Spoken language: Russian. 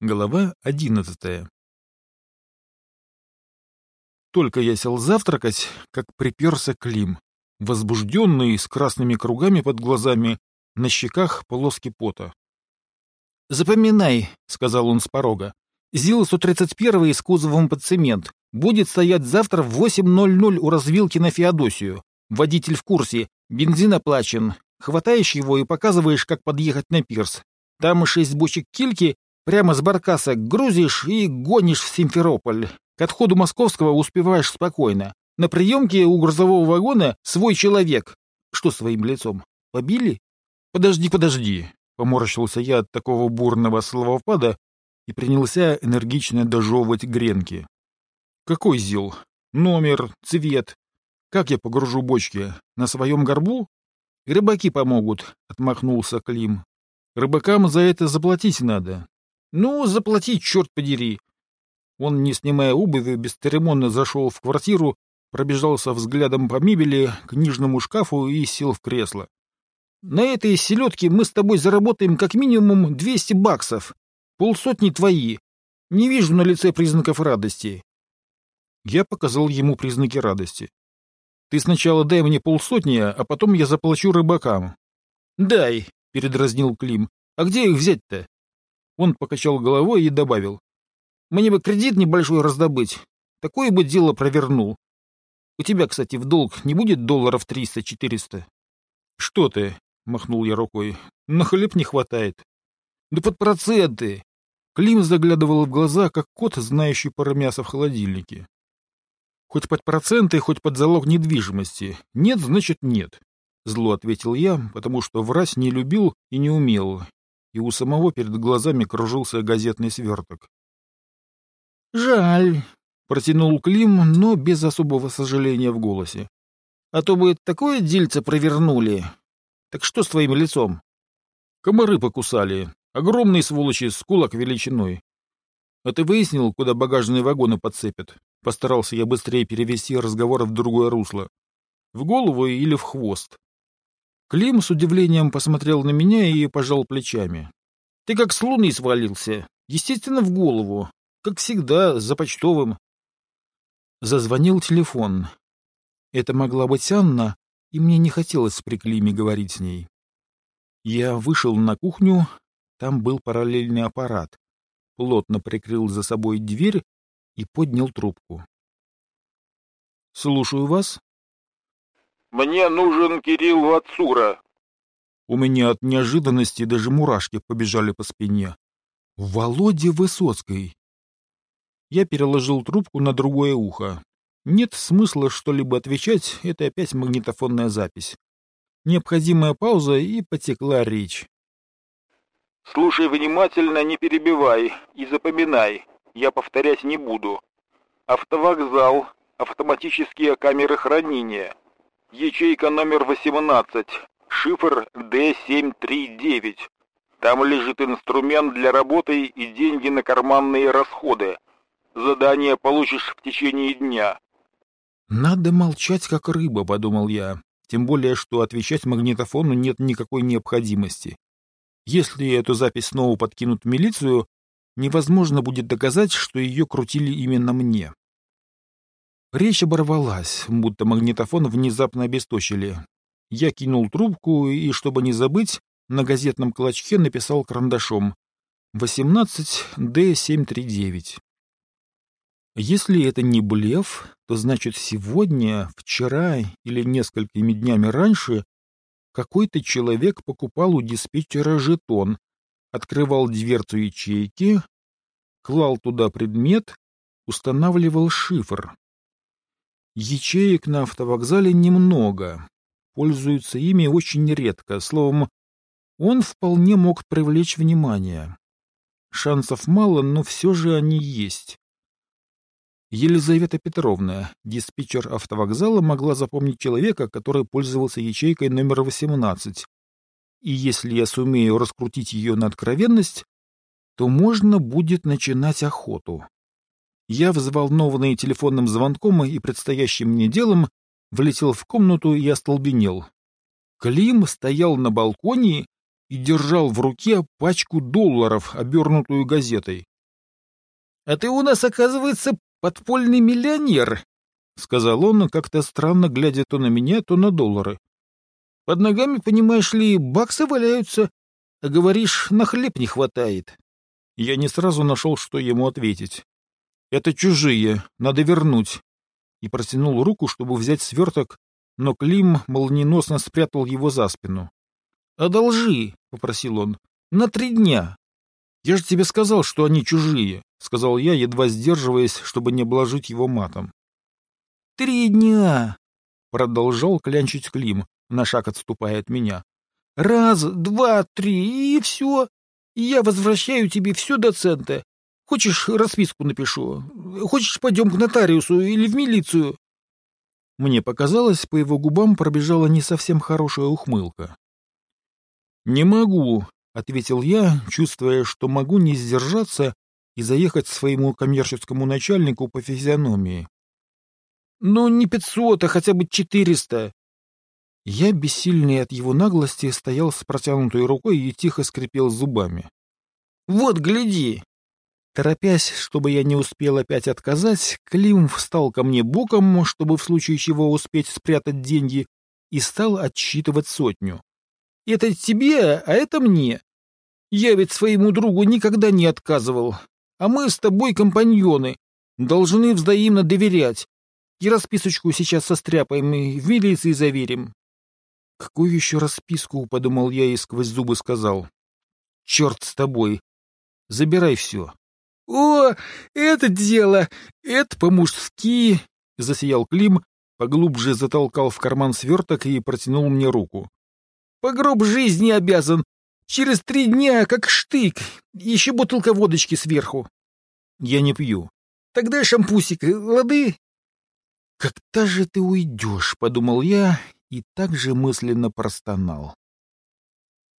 Глава одиннадцатая Только я сел завтракать, как приперся Клим, возбужденный, с красными кругами под глазами, на щеках полоски пота. «Запоминай», — сказал он с порога, — «ЗИЛ-131 с кузовом под цемент будет стоять завтра в 8.00 у развилки на Феодосию. Водитель в курсе, бензин оплачен. Хватаешь его и показываешь, как подъехать на пирс. Там шесть бочек кильки Прямо с баркаса грузишь и гонишь в Симферополь. К отходу Московского успеваешь спокойно. На приемке у грузового вагона свой человек. Что своим лицом? Побили? Подожди, подожди. Поморщился я от такого бурного словопада и принялся энергично дожевывать гренки. Какой зил? Номер, цвет. Как я погружу бочки? На своем горбу? Рыбаки помогут, отмахнулся Клим. Рыбакам за это заплатить надо. Ну, заплати, черт подери. Он, не снимая обуви, бесцеремонно зашел в квартиру, пробежался взглядом по мебели, книжному шкафу и сел в кресло. На этой селедке мы с тобой заработаем как минимум 200 баксов. Полсотни твои. Не вижу на лице признаков радости. Я показал ему признаки радости. Ты сначала дай мне полсотни, а потом я заплачу рыбакам. Дай, передразнил Клим. А где их взять-то? Он покачал головой и добавил. «Мне бы кредит небольшой раздобыть. Такое бы дело провернул. У тебя, кстати, в долг не будет долларов триста-четыреста?» «Что ты?» — махнул я рукой. «На хлеб не хватает». «Да под проценты!» Клим заглядывал в глаза, как кот, знающий пару мяса в холодильнике. «Хоть под проценты, хоть под залог недвижимости. Нет, значит, нет», — зло ответил я, потому что врать не любил и не умел, и у самого перед глазами кружился газетный сверток. «Жаль», — протянул Клим, но без особого сожаления в голосе. «А то бы такое дельце провернули. Так что с твоим лицом?» «Комары покусали. Огромные сволочи с кулак величиной. А ты выяснил, куда багажные вагоны подцепят?» Постарался я быстрее перевести разговор в другое русло. В голову или в хвост? Клим с удивлением посмотрел на меня и пожал плечами. — Ты как с луны свалился. Естественно, в голову. Как всегда, за почтовым. Зазвонил телефон. Это могла быть Анна, и мне не хотелось при Климе говорить с ней. Я вышел на кухню, там был параллельный аппарат, плотно прикрыл за собой дверь и поднял трубку. — Слушаю вас. Мне нужен Кирилл Вацура. У меня от неожиданности даже мурашки побежали по спине. Володя Высоцкий. Я переложил трубку на другое ухо. Нет смысла что-либо отвечать, это опять магнитофонная запись. Необходимая пауза, и потекла речь. Слушай внимательно, не перебивай и запоминай. Я повторять не буду. Автовокзал, автоматические камеры хранения, Ячейка номер 18. Шифр D739. Там лежит инструмент для работы и деньги на карманные расходы. Задание получишь в течение дня. Надо молчать, как рыба, подумал я. Тем более, что отвечать магнитофону нет никакой необходимости. Если эту запись снова подкинут в милицию, невозможно будет доказать, что ее крутили именно мне. Речь оборвалась, будто магнитофон внезапно обесточили. Я кинул трубку и, чтобы не забыть, на газетном клочке написал карандашом 18D739. Если это не блеф, то значит сегодня, вчера или несколькими днями раньше какой-то человек покупал у диспетчера жетон, открывал дверцу ячейки, клал туда предмет, устанавливал шифр. Ячеек на автовокзале немного. Пользуются ими очень редко. Словом, он вполне мог привлечь внимание. Шансов мало, но все же они есть. Елизавета Петровна, диспетчер автовокзала, могла запомнить человека, который пользовался ячейкой номер 18. И если я сумею раскрутить ее на откровенность, то можно будет начинать охоту. Я, взволнованный телефонным звонком и предстоящим мне делом, влетел в комнату и остолбенел. Клим стоял на балконе и держал в руке пачку долларов, обернутую газетой. — А ты у нас, оказывается, подпольный миллионер, — сказал он, как-то странно глядя то на меня, то на доллары. — Под ногами, понимаешь ли, баксы валяются, а говоришь, на хлеб не хватает. Я не сразу нашел, что ему ответить. «Это чужие, надо вернуть». И протянул руку, чтобы взять сверток, но Клим молниеносно спрятал его за спину. «Одолжи», — попросил он, — «на три дня». «Я же тебе сказал, что они чужие», — сказал я, едва сдерживаясь, чтобы не обложить его матом. «Три дня», — продолжал клянчить Клим, на шаг отступая от меня. «Раз, два, три, и все. Я возвращаю тебе все до цента. Хочешь, расписку напишу? Хочешь, пойдем к нотариусу или в милицию?» Мне показалось, по его губам пробежала не совсем хорошая ухмылка. «Не могу», — ответил я, чувствуя, что могу не сдержаться и заехать своему коммерческому начальнику по физиономии. «Ну, не пятьсот, а хотя бы четыреста». Я, бессильный от его наглости, стоял с протянутой рукой и тихо скрипел зубами. «Вот, гляди!» Торопясь, чтобы я не успел опять отказать, Клим встал ко мне боком, чтобы в случае чего успеть спрятать деньги, и стал отсчитывать сотню. «Это тебе, а это мне. Я ведь своему другу никогда не отказывал. А мы с тобой компаньоны, должны взаимно доверять. И расписочку сейчас состряпаем и в милиции заверим». «Какую еще расписку?» — подумал я и сквозь зубы сказал. «Черт с тобой! Забирай все!» «О, это дело! Это по-мужски!» — засиял Клим, поглубже затолкал в карман сверток и протянул мне руку. «По гроб жизни обязан! Через три дня, как штык! Еще бутылка водочки сверху!» «Я не пью». «Тогда шампусик, лады?» «Когда же ты уйдешь?» — подумал я и также мысленно простонал.